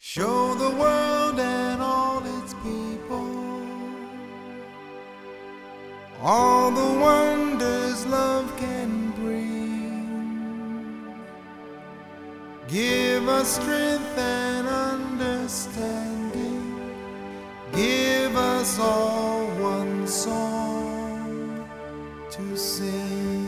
Show the world and all its people all the wonders love can bring. Give us strength and understanding. Give us all one song to sing.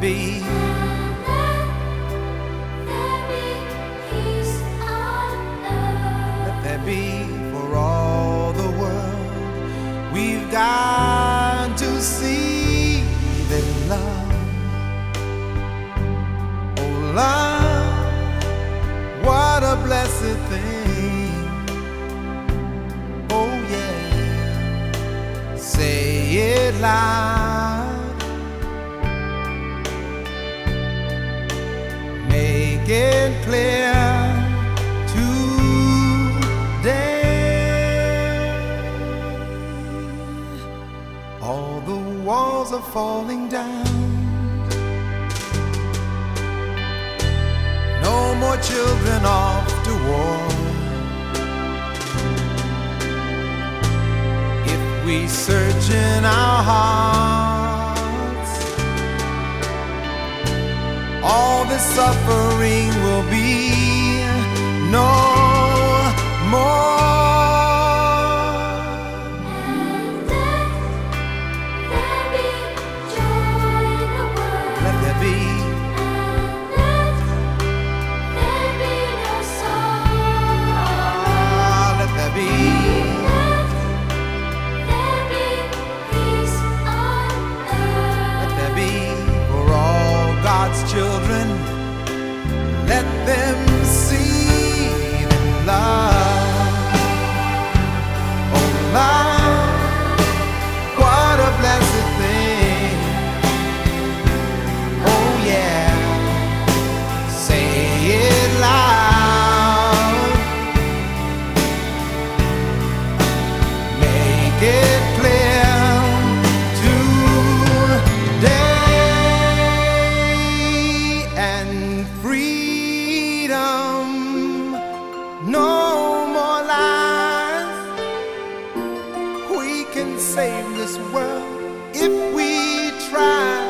be, let there be for all the world. We've got to see that love. Oh, love, what a blessed thing. Oh, yeah. Say it loud. Falling down. No more children off to war. If we search in our hearts, suffering will be save this world if we try.